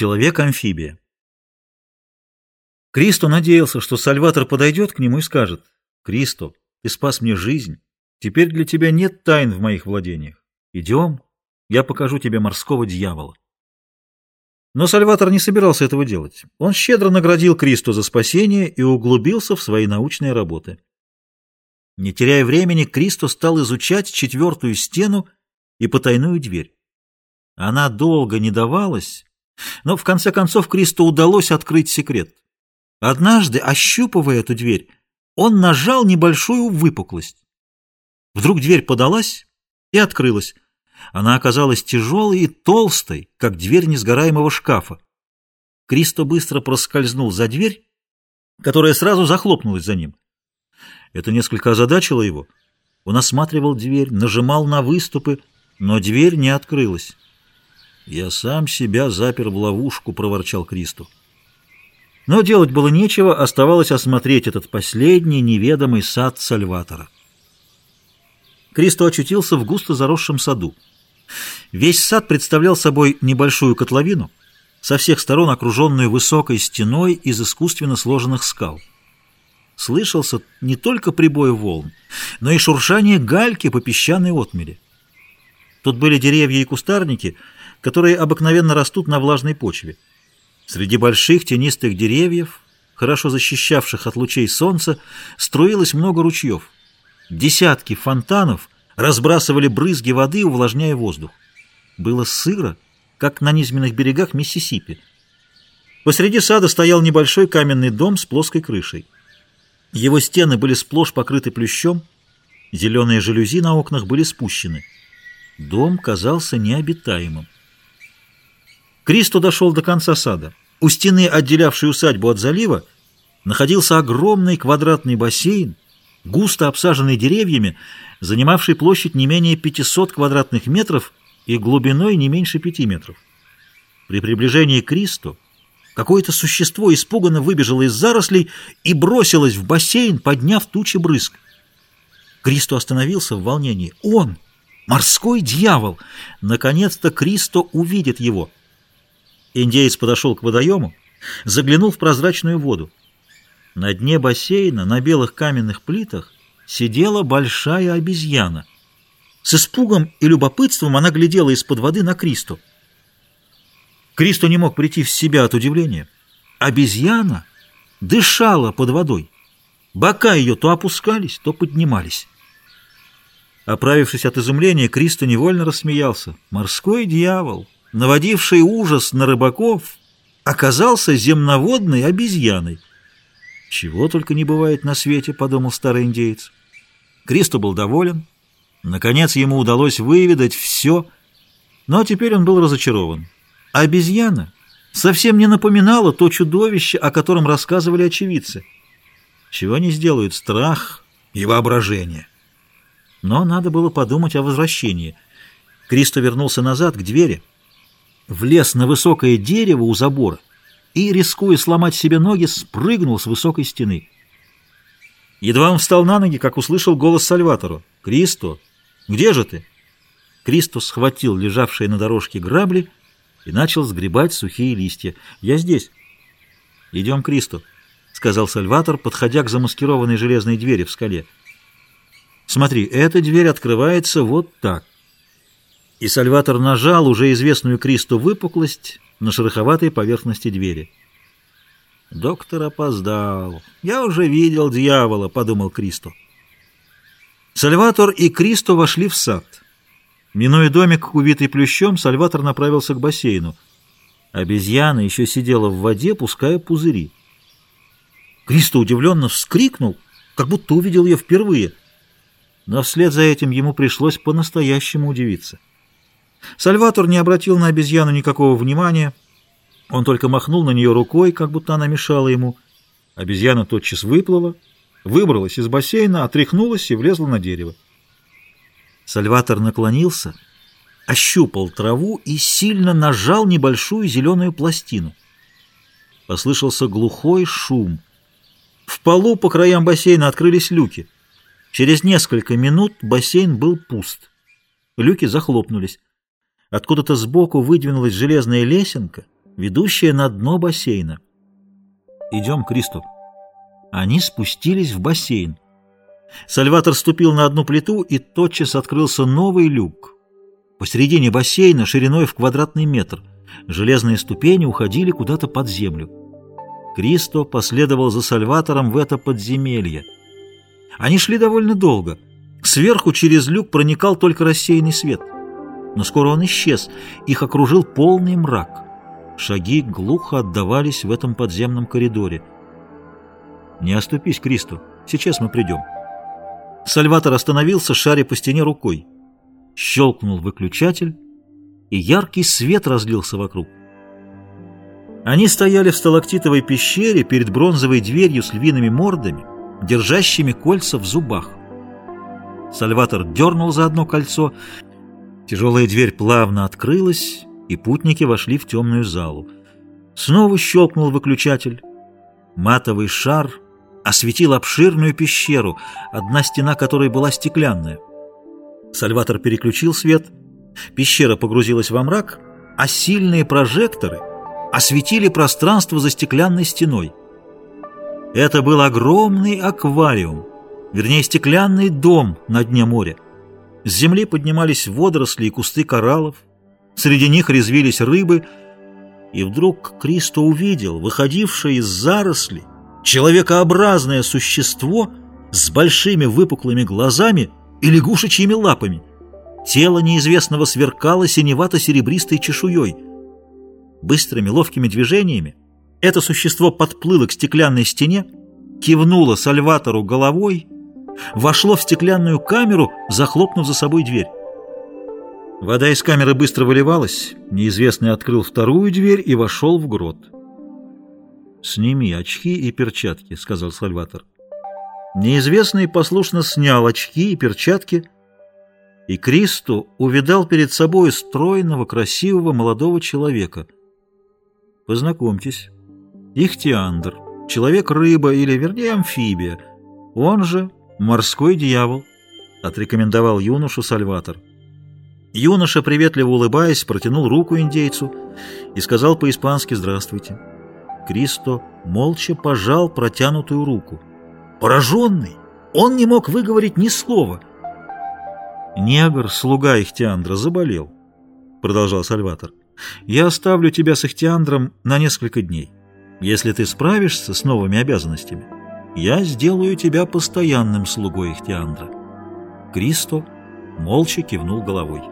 Человек-амфибия. Кристо надеялся, что Сальватор подойдет к нему и скажет, «Кристо, ты спас мне жизнь. Теперь для тебя нет тайн в моих владениях. Идем, я покажу тебе морского дьявола». Но Сальватор не собирался этого делать. Он щедро наградил Кристо за спасение и углубился в свои научные работы. Не теряя времени, Кристо стал изучать четвертую стену и потайную дверь. Она долго не давалась, но в конце концов Кристо удалось открыть секрет. Однажды, ощупывая эту дверь, он нажал небольшую выпуклость. Вдруг дверь подалась и открылась. Она оказалась тяжелой и толстой, как дверь несгораемого шкафа. Кристо быстро проскользнул за дверь, которая сразу захлопнулась за ним. Это несколько озадачило его. Он осматривал дверь, нажимал на выступы, но дверь не открылась. «Я сам себя запер в ловушку», — проворчал Кристо. Но делать было нечего, оставалось осмотреть этот последний неведомый сад Сальватора. Кристо очутился в густо заросшем саду. Весь сад представлял собой небольшую котловину, со всех сторон окруженную высокой стеной из искусственно сложенных скал. Слышался не только прибой волн, но и шуршание гальки по песчаной отмели. Тут были деревья и кустарники — которые обыкновенно растут на влажной почве. Среди больших тенистых деревьев, хорошо защищавших от лучей солнца, струилось много ручьев. Десятки фонтанов разбрасывали брызги воды, увлажняя воздух. Было сыро, как на низменных берегах Миссисипи. Посреди сада стоял небольшой каменный дом с плоской крышей. Его стены были сплошь покрыты плющом, зеленые жалюзи на окнах были спущены. Дом казался необитаемым. Кристо дошел до конца сада. У стены, отделявшей усадьбу от залива, находился огромный квадратный бассейн, густо обсаженный деревьями, занимавший площадь не менее 500 квадратных метров и глубиной не меньше 5 метров. При приближении к Кристо какое-то существо испуганно выбежало из зарослей и бросилось в бассейн, подняв тучи брызг. Кристо остановился в волнении. «Он! Морской дьявол!» Наконец-то Кристо увидит его — Индеец подошел к водоему, заглянул в прозрачную воду. На дне бассейна, на белых каменных плитах, сидела большая обезьяна. С испугом и любопытством она глядела из-под воды на Кристу. Кристо не мог прийти в себя от удивления. Обезьяна дышала под водой. Бока ее то опускались, то поднимались. Оправившись от изумления, Кристо невольно рассмеялся. «Морской дьявол!» Наводивший ужас на рыбаков, оказался земноводной обезьяной. «Чего только не бывает на свете», — подумал старый индеец. Кристо был доволен. Наконец ему удалось выведать все, но теперь он был разочарован. Обезьяна совсем не напоминала то чудовище, о котором рассказывали очевидцы. Чего не сделают страх и воображение. Но надо было подумать о возвращении. Кристо вернулся назад к двери — влез на высокое дерево у забора и, рискуя сломать себе ноги, спрыгнул с высокой стены. Едва он встал на ноги, как услышал голос Сальватору. «Кристо, где же ты?» Кристо схватил лежавшие на дорожке грабли и начал сгребать сухие листья. «Я здесь». «Идем, Кристо», — сказал Сальватор, подходя к замаскированной железной двери в скале. «Смотри, эта дверь открывается вот так и Сальватор нажал уже известную Кристу выпуклость на шероховатой поверхности двери. «Доктор опоздал. Я уже видел дьявола», — подумал Кристо. Сальватор и Кристо вошли в сад. Минуя домик, увитый плющом, Сальватор направился к бассейну. Обезьяна еще сидела в воде, пуская пузыри. Кристо удивленно вскрикнул, как будто увидел ее впервые. Но вслед за этим ему пришлось по-настоящему удивиться. Сальватор не обратил на обезьяну никакого внимания. Он только махнул на нее рукой, как будто она мешала ему. Обезьяна тотчас выплыла, выбралась из бассейна, отряхнулась и влезла на дерево. Сальватор наклонился, ощупал траву и сильно нажал небольшую зеленую пластину. Послышался глухой шум. В полу по краям бассейна открылись люки. Через несколько минут бассейн был пуст. Люки захлопнулись. Откуда-то сбоку выдвинулась железная лесенка, ведущая на дно бассейна. «Идем, Кристо». Они спустились в бассейн. Сальватор ступил на одну плиту, и тотчас открылся новый люк. Посередине бассейна, шириной в квадратный метр, железные ступени уходили куда-то под землю. Кристо последовал за Сальватором в это подземелье. Они шли довольно долго. Сверху через люк проникал только рассеянный свет. Но скоро он исчез, их окружил полный мрак. Шаги глухо отдавались в этом подземном коридоре. «Не оступись, Кристо, сейчас мы придем». Сальватор остановился, шаря по стене рукой. Щелкнул выключатель, и яркий свет разлился вокруг. Они стояли в сталактитовой пещере перед бронзовой дверью с львиными мордами, держащими кольца в зубах. Сальватор дернул за одно кольцо, тяжелая дверь плавно открылась, и путники вошли в темную залу. Снова щелкнул выключатель. Матовый шар осветил обширную пещеру, одна стена которой была стеклянная. Сальватор переключил свет, пещера погрузилась во мрак, а сильные прожекторы осветили пространство за стеклянной стеной. Это был огромный аквариум, вернее стеклянный дом на дне моря. С земли поднимались водоросли и кусты кораллов, среди них резвились рыбы, и вдруг Кристо увидел, выходившее из зарослей, человекообразное существо с большими выпуклыми глазами и лягушечьими лапами. Тело неизвестного сверкало синевато-серебристой чешуей. Быстрыми ловкими движениями это существо подплыло к стеклянной стене, кивнуло Сальватору головой, вошло в стеклянную камеру, захлопнув за собой дверь. Вода из камеры быстро выливалась, неизвестный открыл вторую дверь и вошел в грот. «Сними очки и перчатки», — сказал Сальватор. Неизвестный послушно снял очки и перчатки, и Кристо увидал перед собой стройного, красивого молодого человека. «Познакомьтесь, Ихтиандр, человек-рыба или, вернее, амфибия, он же морской дьявол», — отрекомендовал юношу Сальватор. Юноша, приветливо улыбаясь, протянул руку индейцу и сказал по-испански «Здравствуйте». Кристо молча пожал протянутую руку. Пораженный, он не мог выговорить ни слова. «Негр, слуга Ихтиандра, заболел», — продолжал Сальватор. «Я оставлю тебя с Ихтиандром на несколько дней. Если ты справишься с новыми обязанностями, я сделаю тебя постоянным слугой Ихтиандра». Кристо молча кивнул головой.